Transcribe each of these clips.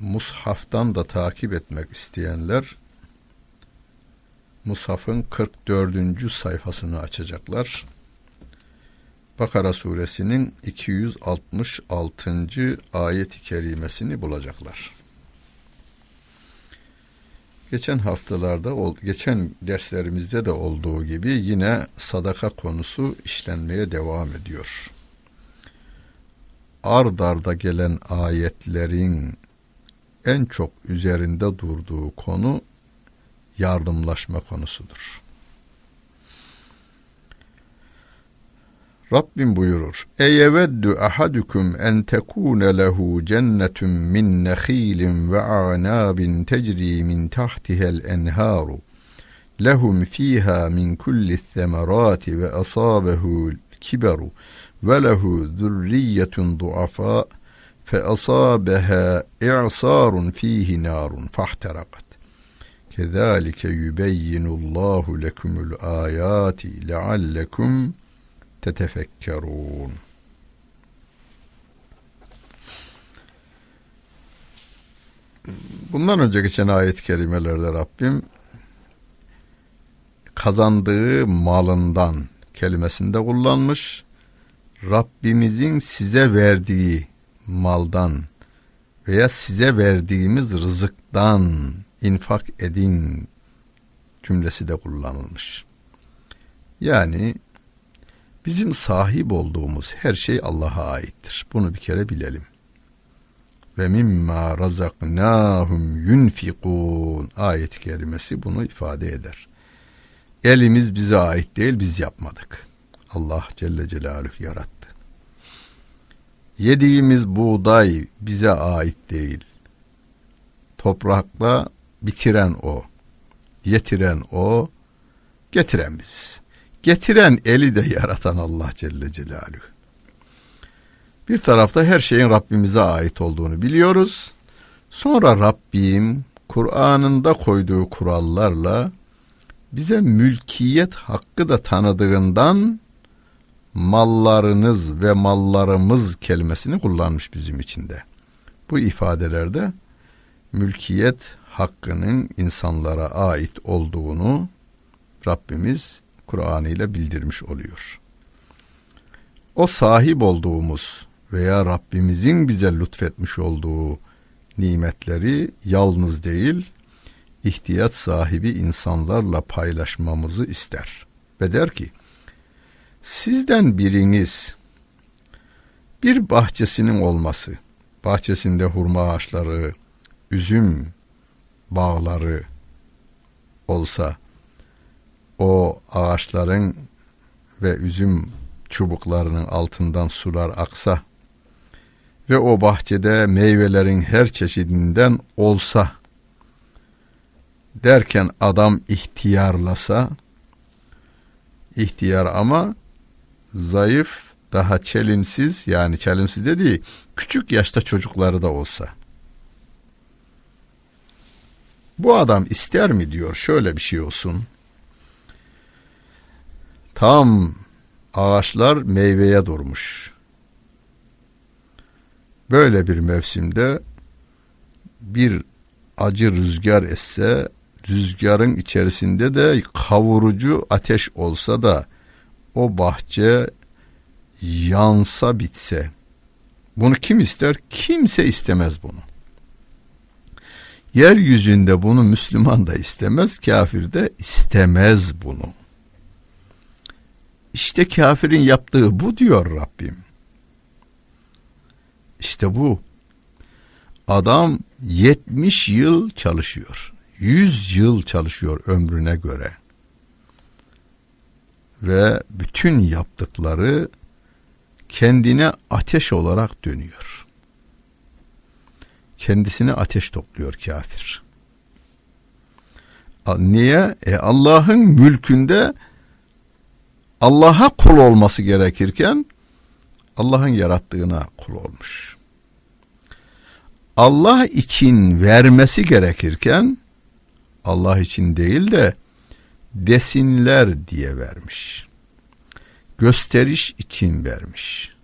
Mushaf'tan da takip etmek isteyenler, Mushaf'ın 44. sayfasını açacaklar. Bakara suresinin 266. ayet-i kerimesini bulacaklar. Geçen haftalarda, geçen derslerimizde de olduğu gibi yine sadaka konusu işlenmeye devam ediyor ard arda gelen ayetlerin en çok üzerinde durduğu konu yardımlaşma konusudur. Rabbim buyurur. Eyeveddu ahadukum en tekune lehu cennetun min nekhilin ve a'nabin tecri min tahtihel enharu. Lehum fiha min kulli themerati ve asabehu kiberu ve lehu zurriyetun duafa fe asabeha i'sarun fihi narun fahterakat. Kezalike yubeyyinullahu lekumul ayati leallekum tetefekkerun. Bundan önce geçen ayet-i kerimelerde Rabbim kazandığı malından kelimesinde kullanmış. Rabbimizin size verdiği maldan veya size verdiğimiz rızıktan infak edin cümlesi de kullanılmış. Yani bizim sahip olduğumuz her şey Allah'a aittir. Bunu bir kere bilelim. Ve mimma razaknahum yunfikun ayet-i kerimesi bunu ifade eder. Elimiz bize ait değil, biz yapmadık. Allah Celle Celaluhu yarattı. Yediğimiz buğday bize ait değil. Toprakla bitiren o, yetiren o, getiren biz. Getiren eli de yaratan Allah Celle Celaluhu. Bir tarafta her şeyin Rabbimize ait olduğunu biliyoruz. Sonra Rabbim Kur'an'ında koyduğu kurallarla bize mülkiyet hakkı da tanıdığından mallarınız ve mallarımız kelimesini kullanmış bizim içinde. Bu ifadelerde mülkiyet hakkının insanlara ait olduğunu Rabbimiz Kur'an ile bildirmiş oluyor. O sahip olduğumuz veya Rabbimizin bize lütfetmiş olduğu nimetleri yalnız değil, ihtiyaç sahibi insanlarla paylaşmamızı ister. Ve der ki, Sizden biriniz bir bahçesinin olması, bahçesinde hurma ağaçları, üzüm bağları olsa, o ağaçların ve üzüm çubuklarının altından sular aksa ve o bahçede meyvelerin her çeşidinden olsa derken adam ihtiyarlasa ihtiyar ama zayıf, daha çelimsiz yani çelimsiz dediği küçük yaşta çocukları da olsa. Bu adam ister mi diyor şöyle bir şey olsun. Tam ağaçlar meyveye durmuş. Böyle bir mevsimde bir acı rüzgar esse rüzgarın içerisinde de kavurucu ateş olsa da o bahçe yansa bitse bunu kim ister? Kimse istemez bunu. Yeryüzünde bunu Müslüman da istemez, kafir de istemez bunu. İşte kafirin yaptığı bu diyor Rabbim. İşte bu. Adam 70 yıl çalışıyor. 100 yıl çalışıyor ömrüne göre ve bütün yaptıkları kendine ateş olarak dönüyor. Kendisine ateş topluyor kafir. Niye? E Allah'ın mülkünde Allah'a kul olması gerekirken Allah'ın yarattığına kul olmuş. Allah için vermesi gerekirken Allah için değil de desinler diye vermiş. Gösteriş için vermiş.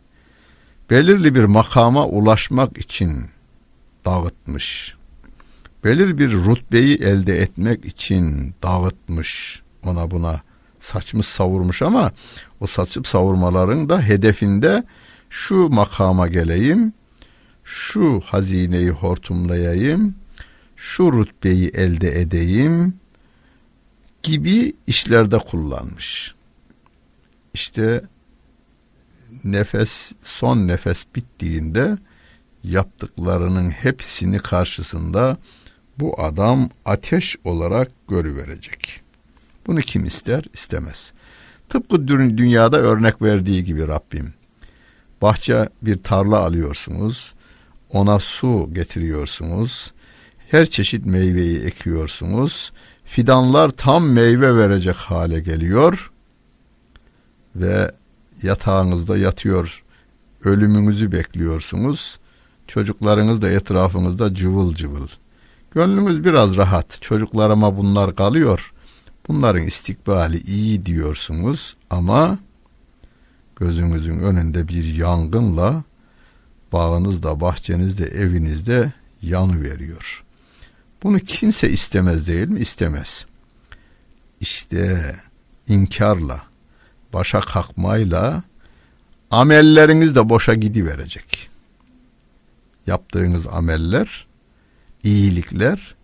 Belirli bir makama ulaşmak için dağıtmış. Belir bir rutbeyi elde etmek için dağıtmış. Ona buna saçmış savurmuş ama o saçıp savurmaların da hedefinde şu makama geleyim, şu hazineyi hortumlayayım, şu rütbeyi elde edeyim gibi işlerde kullanmış. İşte nefes son nefes bittiğinde yaptıklarının hepsini karşısında bu adam ateş olarak görüverecek. Bunu kim ister? İstemez. Tıpkı dünyada örnek verdiği gibi Rabbim. Bahçe bir tarla alıyorsunuz. Ona su getiriyorsunuz. Her çeşit meyveyi ekiyorsunuz. Fidanlar tam meyve verecek hale geliyor. Ve yatağınızda yatıyor. Ölümünüzü bekliyorsunuz. Çocuklarınız da etrafınızda cıvıl cıvıl. Gönlümüz biraz rahat. Çocuklarıma bunlar kalıyor. Bunların istikbali iyi diyorsunuz ama gözünüzün önünde bir yangınla bağınızda, bahçenizde, evinizde yanı veriyor. Bunu kimse istemez değil mi? İstemez. İşte inkarla, başa kalkmayla amelleriniz de boşa gidiverecek. Yaptığınız ameller, iyilikler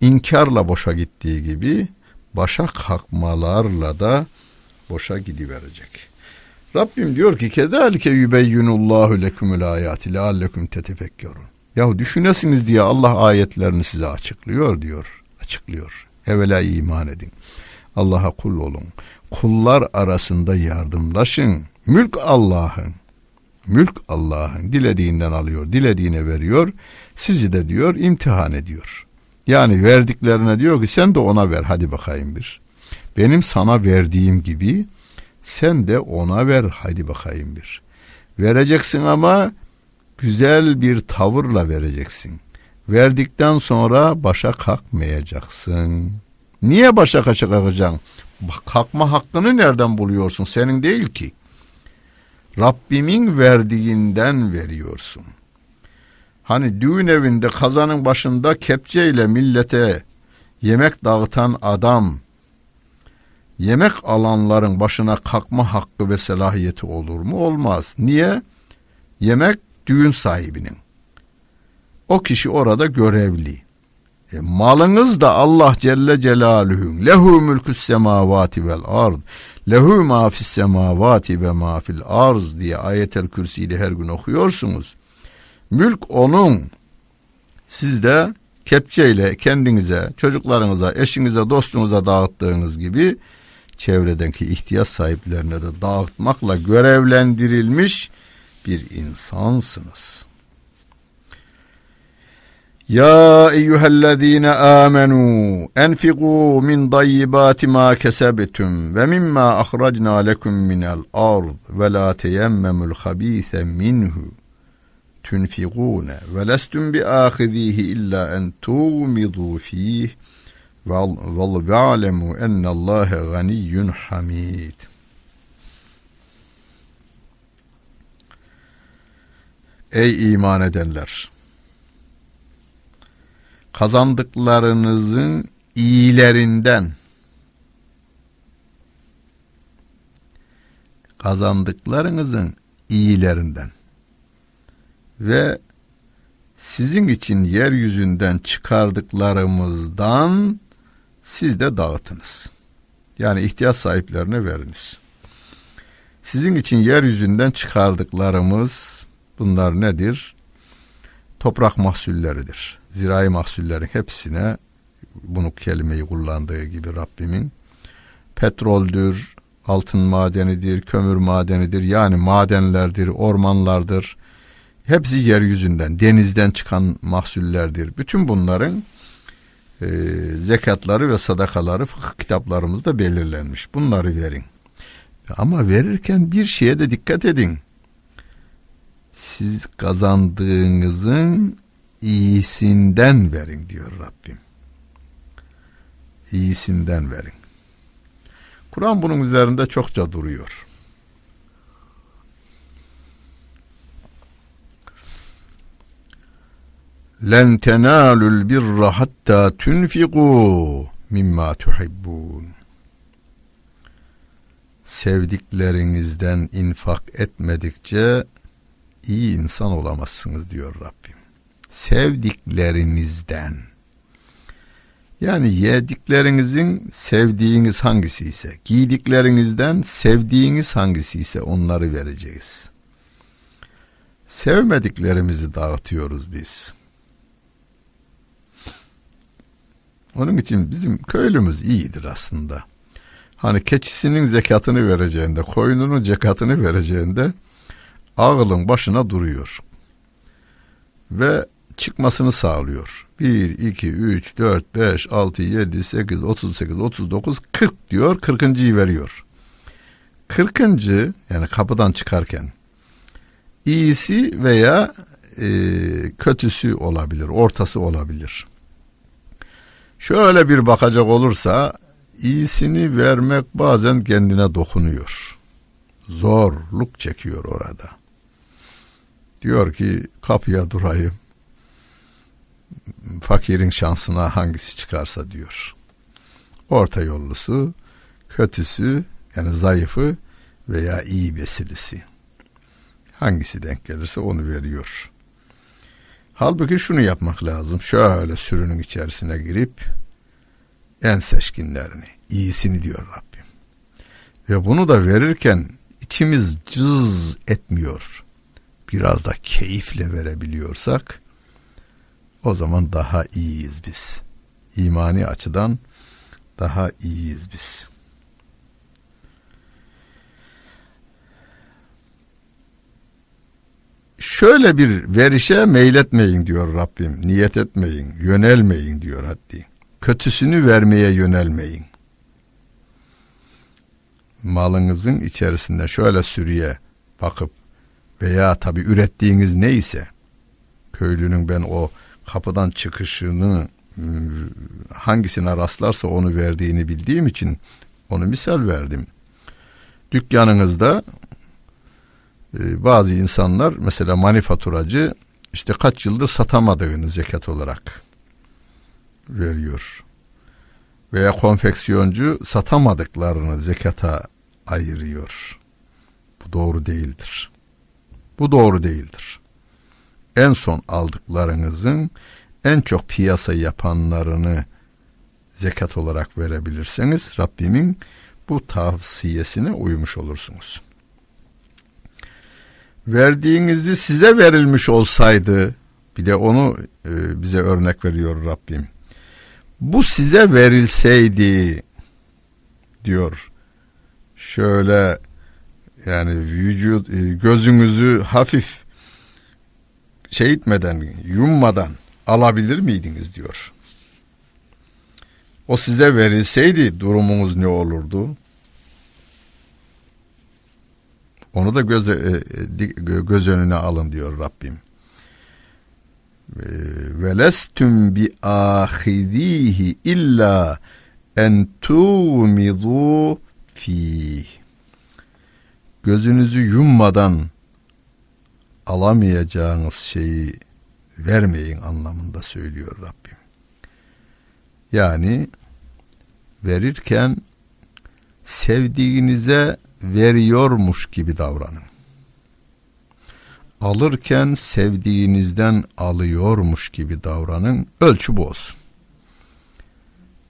inkarla boşa gittiği gibi başa kalkmalarla da boşa gidiverecek. Rabbim diyor ki kedalike yübeyyinullahu lekumul ayati leallekum tetefekkerun. Yahu düşünesiniz diye Allah ayetlerini size açıklıyor diyor. Açıklıyor. Evvela iman edin. Allah'a kul olun. Kullar arasında yardımlaşın. Mülk Allah'ın. Mülk Allah'ın. Dilediğinden alıyor, dilediğine veriyor. Sizi de diyor imtihan ediyor. Yani verdiklerine diyor ki sen de ona ver hadi bakayım bir. Benim sana verdiğim gibi sen de ona ver hadi bakayım bir. Vereceksin ama güzel bir tavırla vereceksin. Verdikten sonra başa kalkmayacaksın. Niye başa kaça kalkacaksın? Kalkma hakkını nereden buluyorsun? Senin değil ki. Rabbimin verdiğinden veriyorsun. Hani düğün evinde kazanın başında kepçeyle millete yemek dağıtan adam yemek alanların başına kalkma hakkı ve selahiyeti olur mu? Olmaz. Niye? Yemek düğün sahibinin. O kişi orada görevli. E, malınız da Allah Celle Celaluhu lehu mülküs semavati vel ard lehu ma fis semavati ve ma fil arz diye ayetel kürsiyi her gün okuyorsunuz. Mülk onun. Siz de kepçeyle kendinize, çocuklarınıza, eşinize, dostunuza dağıttığınız gibi çevredeki ihtiyaç sahiplerine de dağıtmakla görevlendirilmiş bir insansınız. Ya eyyühellezine amenu enfiqu min dayyibati ma kesebtum ve mimma ahracna lekum minel ard ve la teyemmemul habise minhu tunfiqune ve lestum bi ahizihi illa en tuğmidu fih ve ve'alemu ennallâhe ganiyyun hamid. Ey iman edenler! Kazandıklarınızın iyilerinden kazandıklarınızın iyilerinden ve sizin için yeryüzünden çıkardıklarımızdan siz de dağıtınız. Yani ihtiyaç sahiplerine veriniz. Sizin için yeryüzünden çıkardıklarımız bunlar nedir? Toprak mahsulleridir. Zirai mahsullerin hepsine bunu kelimeyi kullandığı gibi Rabbimin petroldür, altın madenidir, kömür madenidir. Yani madenlerdir, ormanlardır, Hepsi yeryüzünden, denizden çıkan mahsullerdir. Bütün bunların e, zekatları ve sadakaları fıkıh kitaplarımızda belirlenmiş. Bunları verin. Ama verirken bir şeye de dikkat edin. Siz kazandığınızın iyisinden verin diyor Rabbim. İyisinden verin. Kur'an bunun üzerinde çokça duruyor. Len tenalul birra hatta tunfiqu mimma tuhibbun. Sevdiklerinizden infak etmedikçe iyi insan olamazsınız diyor Rabbim. Sevdiklerinizden. Yani yediklerinizin sevdiğiniz hangisi ise, giydiklerinizden sevdiğiniz hangisi ise onları vereceğiz. Sevmediklerimizi dağıtıyoruz biz. Onun için bizim köylümüz iyidir aslında. Hani keçisinin zekatını vereceğinde, koyununun zekatını vereceğinde ağılın başına duruyor. Ve çıkmasını sağlıyor. 1, 2, 3, 4, 5, 6, 7, 8, 38, 39, 40 diyor. 40.yı veriyor. 40. yani kapıdan çıkarken iyisi veya e, kötüsü olabilir, ortası olabilir. Şöyle bir bakacak olursa iyisini vermek bazen kendine dokunuyor. Zorluk çekiyor orada. Diyor ki kapıya durayım. Fakirin şansına hangisi çıkarsa diyor. Orta yollusu, kötüsü yani zayıfı veya iyi besilisi. Hangisi denk gelirse onu veriyor. Halbuki şunu yapmak lazım. Şöyle sürünün içerisine girip en seçkinlerini, iyisini diyor Rabbim. Ve bunu da verirken içimiz cız etmiyor. Biraz da keyifle verebiliyorsak o zaman daha iyiyiz biz. İmani açıdan daha iyiyiz biz. Şöyle bir verişe meyletmeyin diyor Rabbim. Niyet etmeyin, yönelmeyin diyor haddi. Kötüsünü vermeye yönelmeyin. Malınızın içerisinde şöyle sürüye bakıp veya tabi ürettiğiniz neyse köylünün ben o kapıdan çıkışını ıı, hangisine rastlarsa onu verdiğini bildiğim için onu misal verdim. Dükkanınızda ıı, bazı insanlar mesela manifaturacı işte kaç yıldır satamadığını zekat olarak veriyor. Veya konfeksiyoncu satamadıklarını zekata ayırıyor. Bu doğru değildir. Bu doğru değildir en son aldıklarınızın en çok piyasa yapanlarını zekat olarak verebilirseniz Rabbimin bu tavsiyesine uymuş olursunuz. Verdiğinizi size verilmiş olsaydı bir de onu e, bize örnek veriyor Rabbim. Bu size verilseydi diyor. Şöyle yani vücut e, gözünüzü hafif şey etmeden, yummadan alabilir miydiniz diyor. O size verilseydi durumunuz ne olurdu? Onu da göz, e, e, göz önüne alın diyor Rabbim. Velestüm bi ahidihi illa en tumidu fi. Gözünüzü yummadan alamayacağınız şeyi vermeyin anlamında söylüyor Rabbim. Yani verirken sevdiğinize veriyormuş gibi davranın. Alırken sevdiğinizden alıyormuş gibi davranın. Ölçü bu olsun.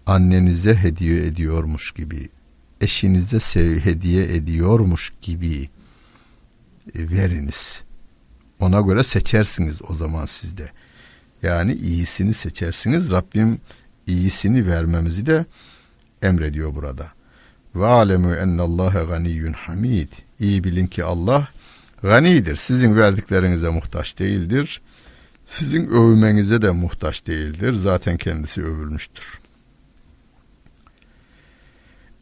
Annenize hediye ediyormuş gibi, eşinize sev hediye ediyormuş gibi veriniz. Ona göre seçersiniz o zaman sizde. Yani iyisini seçersiniz. Rabbim iyisini vermemizi de emrediyor burada. Ve alemu ennallâhe ganiyyun hamid. İyi bilin ki Allah ganidir. Sizin verdiklerinize muhtaç değildir. Sizin övmenize de muhtaç değildir. Zaten kendisi övülmüştür.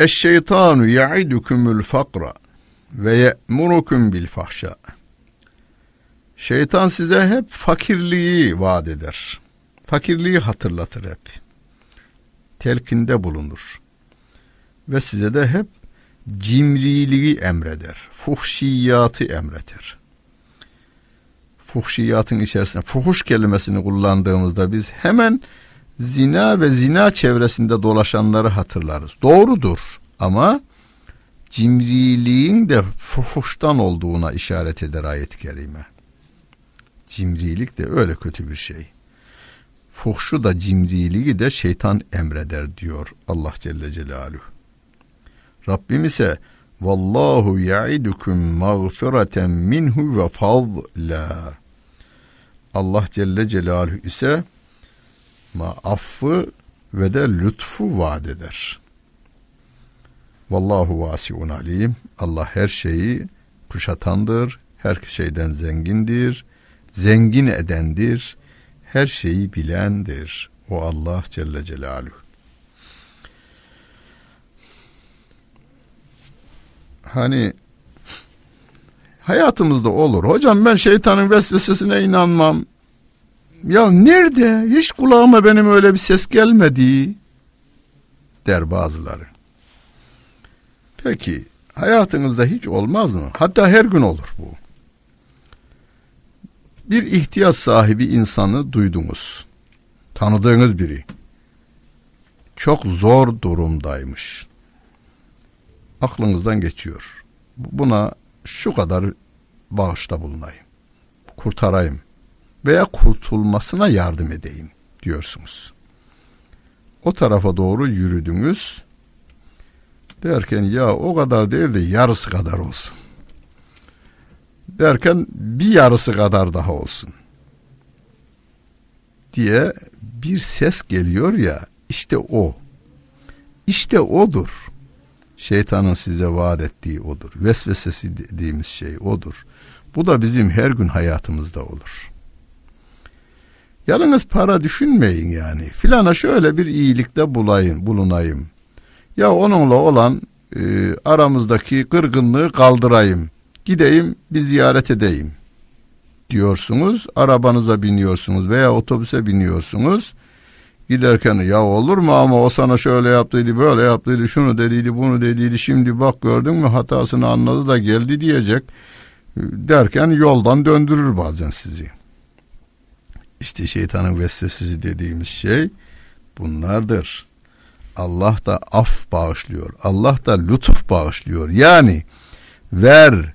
Eşşeytanu ya'idukumul fakra ve ye'murukum bil fahşa. Şeytan size hep fakirliği vaat eder. Fakirliği hatırlatır hep. Telkinde bulunur. Ve size de hep cimriliği emreder. Fuhşiyatı emreder. Fuhşiyatın içerisinde fuhuş kelimesini kullandığımızda biz hemen zina ve zina çevresinde dolaşanları hatırlarız. Doğrudur ama cimriliğin de fuhuştan olduğuna işaret eder ayet-i kerime. Cimrilik de öyle kötü bir şey. Fuhşu da cimriliği de şeytan emreder diyor Allah Celle Celaluhu. Rabbim ise Vallahu ya'idukum mağfireten minhu ve fadla. Allah Celle Celaluhu ise affı ve de lütfu vaat eder. Vallahu vasiun alim. Allah her şeyi kuşatandır, her şeyden zengindir, zengin edendir, her şeyi bilendir. O Allah Celle Celaluhu. Hani hayatımızda olur. Hocam ben şeytanın vesvesesine inanmam. Ya nerede? Hiç kulağıma benim öyle bir ses gelmedi der bazıları. Peki hayatınızda hiç olmaz mı? Hatta her gün olur bu. Bir ihtiyaç sahibi insanı duydunuz. Tanıdığınız biri. Çok zor durumdaymış. Aklınızdan geçiyor. Buna şu kadar bağışta bulunayım. Kurtarayım veya kurtulmasına yardım edeyim diyorsunuz. O tarafa doğru yürüdünüz. Derken ya o kadar değil de yarısı kadar olsun. Derken bir yarısı kadar daha olsun. Diye bir ses geliyor ya işte o. İşte odur. Şeytanın size vaat ettiği odur. Vesvesesi dediğimiz şey odur. Bu da bizim her gün hayatımızda olur. Yalnız para düşünmeyin yani. Filana şöyle bir iyilikte bulayım, bulunayım. Ya onunla olan e, aramızdaki kırgınlığı kaldırayım. Gideyim bir ziyaret edeyim diyorsunuz. Arabanıza biniyorsunuz veya otobüse biniyorsunuz. Giderken ya olur mu ama o sana şöyle yaptıydı böyle yaptıydı şunu dediydi bunu dediydi şimdi bak gördün mü hatasını anladı da geldi diyecek derken yoldan döndürür bazen sizi. İşte şeytanın vesvesesi dediğimiz şey bunlardır. Allah da af bağışlıyor. Allah da lütuf bağışlıyor. Yani ver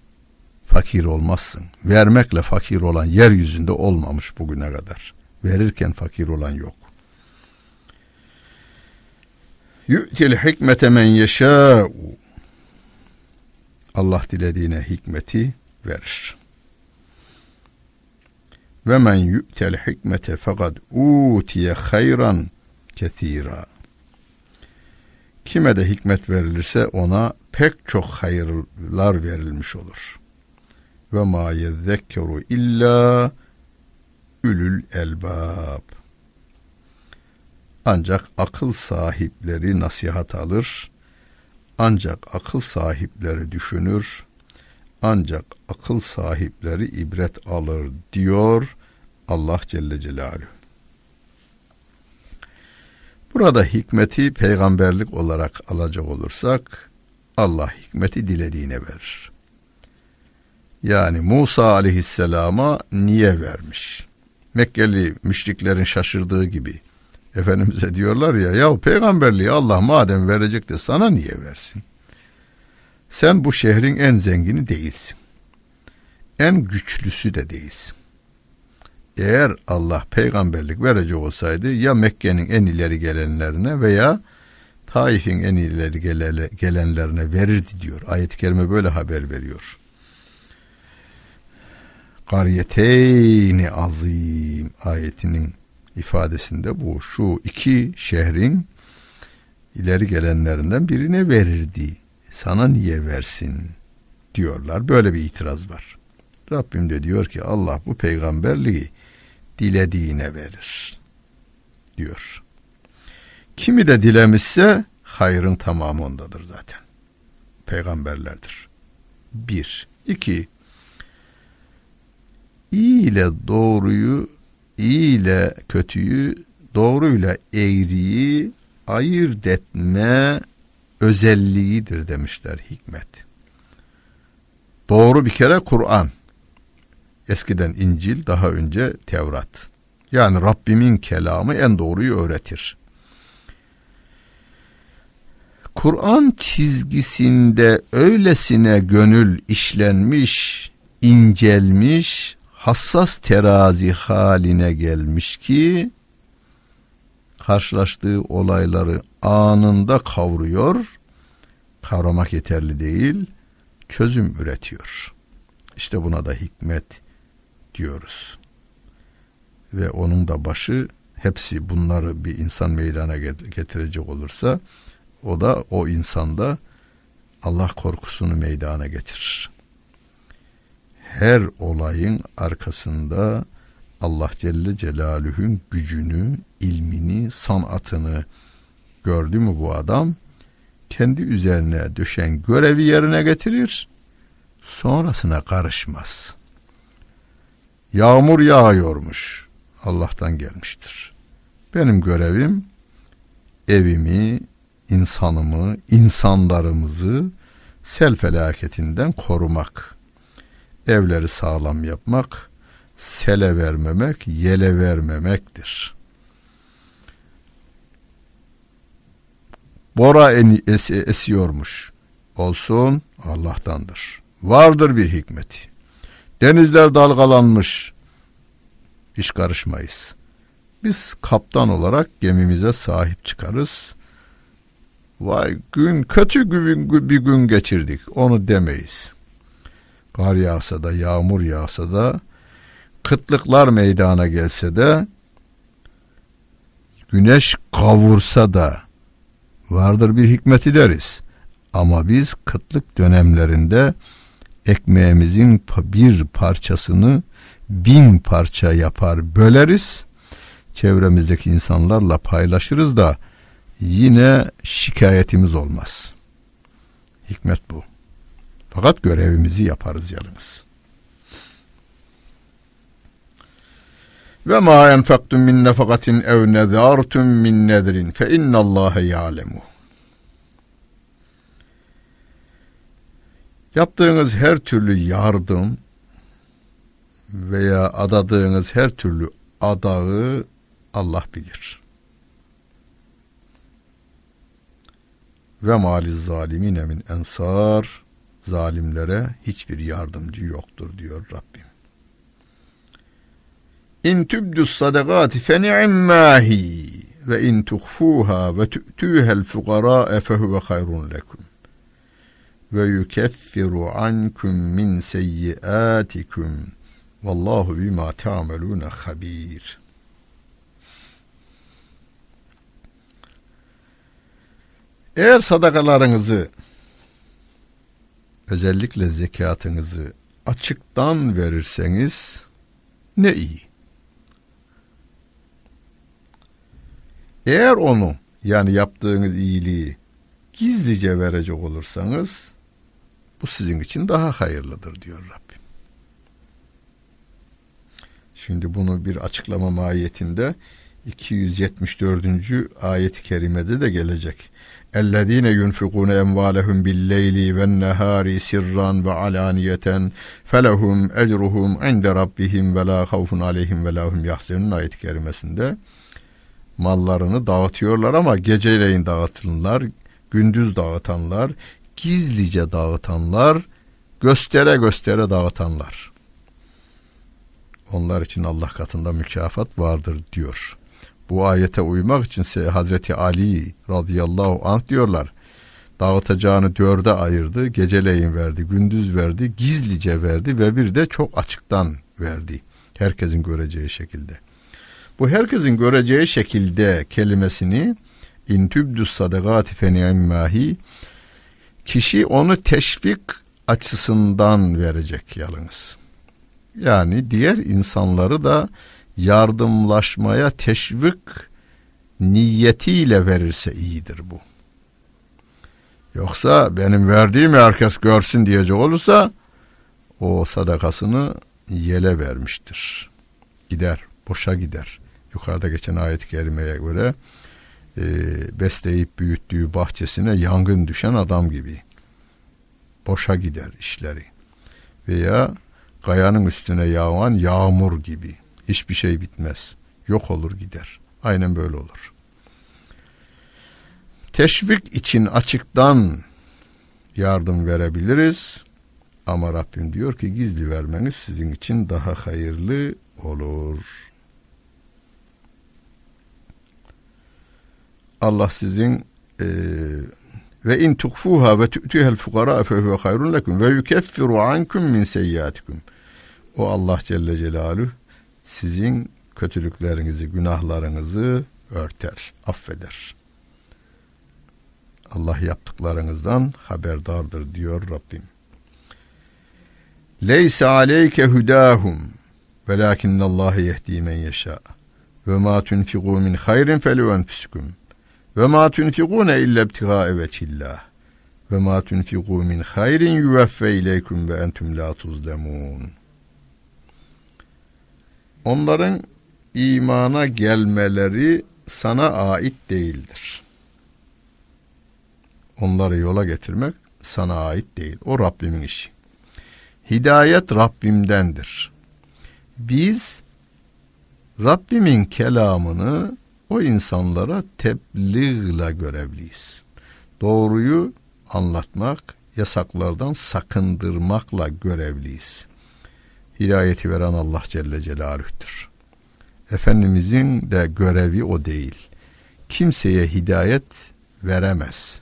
fakir olmazsın. Vermekle fakir olan yeryüzünde olmamış bugüne kadar. Verirken fakir olan yok. Yü'til hikmete men yeşâ'u Allah dilediğine hikmeti verir. Ve men yu'tel hikmete fakat utiye hayran kethira. Kime de hikmet verilirse ona pek çok hayırlar verilmiş olur. Ve ma yezzekkeru illa ülül elbab. Ancak akıl sahipleri nasihat alır. Ancak akıl sahipleri düşünür. Ancak akıl sahipleri ibret alır diyor Allah Celle Celaluhu. Burada hikmeti peygamberlik olarak alacak olursak Allah hikmeti dilediğine verir. Yani Musa aleyhisselama niye vermiş? Mekkeli müşriklerin şaşırdığı gibi Efendimiz'e diyorlar ya ya peygamberliği Allah madem verecek de sana niye versin? Sen bu şehrin en zengini değilsin. En güçlüsü de değilsin. Eğer Allah peygamberlik verecek olsaydı ya Mekke'nin en ileri gelenlerine veya Taif'in en ileri gelenlerine verirdi diyor. Ayet-i kerime böyle haber veriyor. Kariyeteyni azim ayetinin ifadesinde bu. Şu iki şehrin ileri gelenlerinden birine verirdi. Sana niye versin diyorlar. Böyle bir itiraz var. Rabbim de diyor ki Allah bu peygamberliği dilediğine verir diyor. Kimi de dilemişse hayrın tamamı ondadır zaten. Peygamberlerdir. Bir. iki. İyi ile doğruyu, iyi ile kötüyü, doğruyla eğriyi ayırt etme özelliğidir demişler hikmet. Doğru bir kere Kur'an. Eskiden İncil, daha önce Tevrat. Yani Rabbimin kelamı en doğruyu öğretir. Kur'an çizgisinde öylesine gönül işlenmiş, incelmiş, hassas terazi haline gelmiş ki karşılaştığı olayları anında kavruyor, kavramak yeterli değil, çözüm üretiyor. İşte buna da hikmet diyoruz. Ve onun da başı hepsi bunları bir insan meydana getirecek olursa o da o insanda Allah korkusunu meydana getirir. Her olayın arkasında Allah Celle Celaluhu'nun gücünü, ilmini, sanatını gördü mü bu adam? Kendi üzerine düşen görevi yerine getirir, sonrasına karışmaz. Yağmur yağıyormuş, Allah'tan gelmiştir. Benim görevim evimi, insanımı, insanlarımızı sel felaketinden korumak. Evleri sağlam yapmak, sele vermemek, yele vermemektir. Bora esiyormuş. Olsun Allah'tandır. Vardır bir hikmeti. Denizler dalgalanmış. Hiç karışmayız. Biz kaptan olarak gemimize sahip çıkarız. Vay gün kötü gün, bir gün geçirdik. Onu demeyiz. Kar yağsa da yağmur yağsa da kıtlıklar meydana gelse de güneş kavursa da vardır bir hikmeti deriz. Ama biz kıtlık dönemlerinde ekmeğimizin bir parçasını bin parça yapar böleriz. Çevremizdeki insanlarla paylaşırız da yine şikayetimiz olmaz. Hikmet bu. Fakat görevimizi yaparız yalnız. Ve ma enfaktum min nefakatin ev nezartum min nedrin fe innallâhe ya'lemu. Yaptığınız her türlü yardım veya adadığınız her türlü adağı Allah bilir. Ve maliz zalimine min ensar zalimlere hiçbir yardımcı yoktur diyor Rabbim. İn tübdus sadakati fe ni'immahi ve in tuhfuha ve tu'tuhel fukara fehuve hayrun lekum ve yukeffiru ankum min seyyiatikum vallahu bima ta'malun habir. Eğer sadakalarınızı özellikle zekatınızı açıktan verirseniz ne iyi. Eğer onu yani yaptığınız iyiliği gizlice verecek olursanız bu sizin için daha hayırlıdır diyor Rabbim. Şimdi bunu bir açıklama mahiyetinde 274. ayet-i kerimede de gelecek. اَلَّذ۪ينَ يُنْفِقُونَ اَمْوَالَهُمْ بِالْلَيْلِ وَالنَّهَارِ سِرًّا وَعَلَانِيَةً فَلَهُمْ اَجْرُهُمْ عِنْدَ رَبِّهِمْ وَلَا خَوْفٌ عَلَيْهِمْ وَلَا هُمْ يَحْزَنُونَ ayet-i kerimesinde mallarını dağıtıyorlar ama geceleyin dağıtırlar, gündüz dağıtanlar, gizlice dağıtanlar, göstere göstere dağıtanlar. Onlar için Allah katında mükafat vardır diyor bu ayete uymak için Hazreti Ali radıyallahu anh diyorlar. Dağıtacağını dörde ayırdı, geceleyin verdi, gündüz verdi, gizlice verdi ve bir de çok açıktan verdi. Herkesin göreceği şekilde. Bu herkesin göreceği şekilde kelimesini intübdüs sadakati feniyemmahi kişi onu teşvik açısından verecek yalnız. Yani diğer insanları da yardımlaşmaya teşvik niyetiyle verirse iyidir bu. Yoksa benim verdiğimi herkes görsün diyecek olursa o sadakasını yele vermiştir. Gider, boşa gider. Yukarıda geçen ayet-i kerimeye göre e, besleyip büyüttüğü bahçesine yangın düşen adam gibi. Boşa gider işleri. Veya kayanın üstüne yağan yağmur gibi. Hiçbir şey bitmez. Yok olur gider. Aynen böyle olur. Teşvik için açıktan yardım verebiliriz. Ama Rabbim diyor ki gizli vermeniz sizin için daha hayırlı olur. Allah sizin e, ve in tukfuha ve tu'tuha'l fukara fe huve hayrun lekum ve yukeffiru ankum min seyyiatikum. O Allah Celle Celaluhu sizin kötülüklerinizi, günahlarınızı örter, affeder. Allah yaptıklarınızdan haberdardır diyor Rabbim. Leyse aleyke hudahum velakinnallahi yehdi men yeşâ ve ma tunfiqu min hayrin felu enfusukum ve ma tunfiqune illa ibtigâe veçillah ve ma tunfiqu min hayrin yuveffe ileykum ve entum la tuzlemun. Onların imana gelmeleri sana ait değildir. Onları yola getirmek sana ait değil. O Rabbimin işi. Hidayet Rabbimdendir. Biz Rabbimin kelamını o insanlara tebliğle görevliyiz. Doğruyu anlatmak, yasaklardan sakındırmakla görevliyiz. Hidayeti veren Allah Celle Celaluh'tür. Efendimizin de görevi o değil. Kimseye hidayet veremez.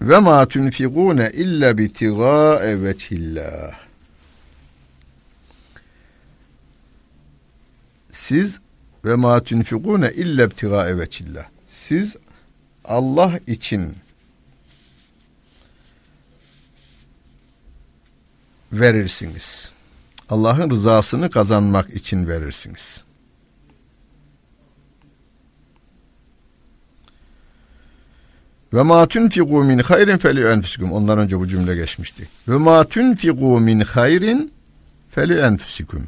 Ve ma tunfikune illa bitigâe veçillah. Siz ve ma tunfikune illa ibtigâe veçillah. Siz Allah için verirsiniz. Allah'ın rızasını kazanmak için verirsiniz. Ve ma tunfiqu min hayrin feli enfusikum. Ondan önce bu cümle geçmişti. Ve ma tunfiqu min hayrin feli enfusikum.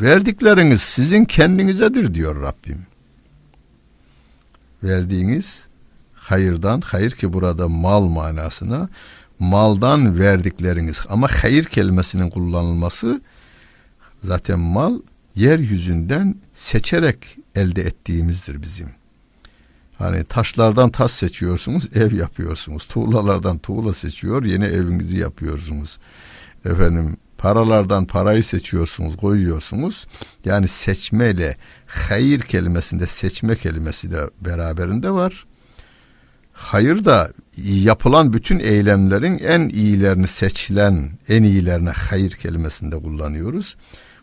Verdikleriniz sizin kendinizedir diyor Rabbim. Verdiğiniz hayırdan, hayır ki burada mal manasına maldan verdikleriniz ama hayır kelimesinin kullanılması zaten mal yeryüzünden seçerek elde ettiğimizdir bizim. Hani taşlardan taş seçiyorsunuz, ev yapıyorsunuz. Tuğlalardan tuğla seçiyor, yeni evinizi yapıyorsunuz. Efendim paralardan parayı seçiyorsunuz, koyuyorsunuz. Yani seçmeyle hayır kelimesinde seçme kelimesi de beraberinde var. Hayır da yapılan bütün eylemlerin en iyilerini seçilen, en iyilerine hayır kelimesinde kullanıyoruz.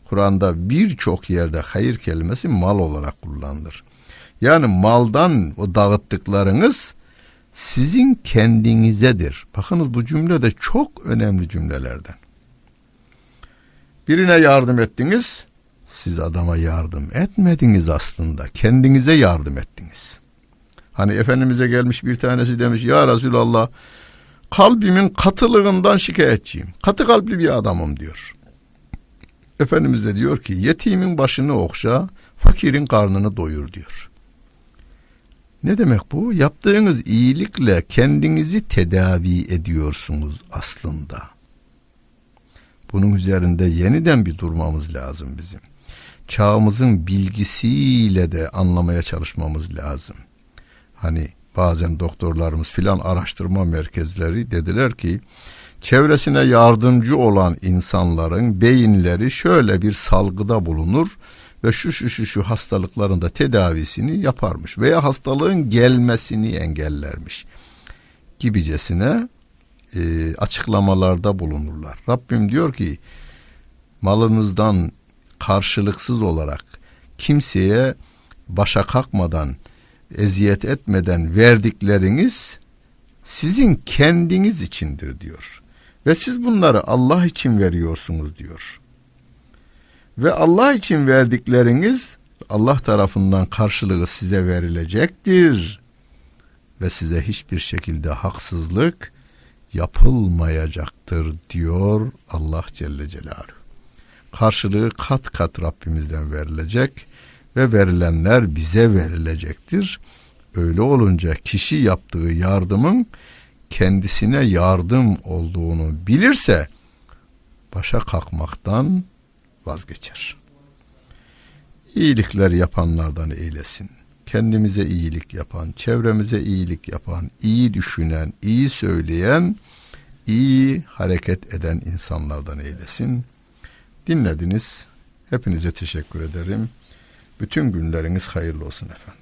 Kur'an'da birçok yerde hayır kelimesi mal olarak kullanılır. Yani maldan o dağıttıklarınız sizin kendinizedir. Bakınız bu cümle de çok önemli cümlelerden. Birine yardım ettiniz, siz adama yardım etmediniz aslında. Kendinize yardım ettiniz. Hani Efendimiz'e gelmiş bir tanesi demiş ya Resulallah kalbimin katılığından şikayetçiyim. Katı kalpli bir adamım diyor. Efendimiz de diyor ki yetimin başını okşa, fakirin karnını doyur diyor. Ne demek bu? Yaptığınız iyilikle kendinizi tedavi ediyorsunuz aslında. Bunun üzerinde yeniden bir durmamız lazım bizim. Çağımızın bilgisiyle de anlamaya çalışmamız lazım. Hani bazen doktorlarımız filan araştırma merkezleri dediler ki çevresine yardımcı olan insanların beyinleri şöyle bir salgıda bulunur ve şu şu şu şu hastalıkların da tedavisini yaparmış veya hastalığın gelmesini engellermiş gibicesine e, açıklamalarda bulunurlar. Rabbim diyor ki malınızdan karşılıksız olarak kimseye başa kalkmadan eziyet etmeden verdikleriniz sizin kendiniz içindir diyor. Ve siz bunları Allah için veriyorsunuz diyor. Ve Allah için verdikleriniz Allah tarafından karşılığı size verilecektir. Ve size hiçbir şekilde haksızlık yapılmayacaktır diyor Allah Celle Celaluhu. Karşılığı kat kat Rabbimizden verilecek ve verilenler bize verilecektir. Öyle olunca kişi yaptığı yardımın kendisine yardım olduğunu bilirse başa kalkmaktan vazgeçer. İyilikler yapanlardan eylesin. Kendimize iyilik yapan, çevremize iyilik yapan, iyi düşünen, iyi söyleyen, iyi hareket eden insanlardan eylesin. Dinlediniz. Hepinize teşekkür ederim. Bütün günleriniz hayırlı olsun efendim.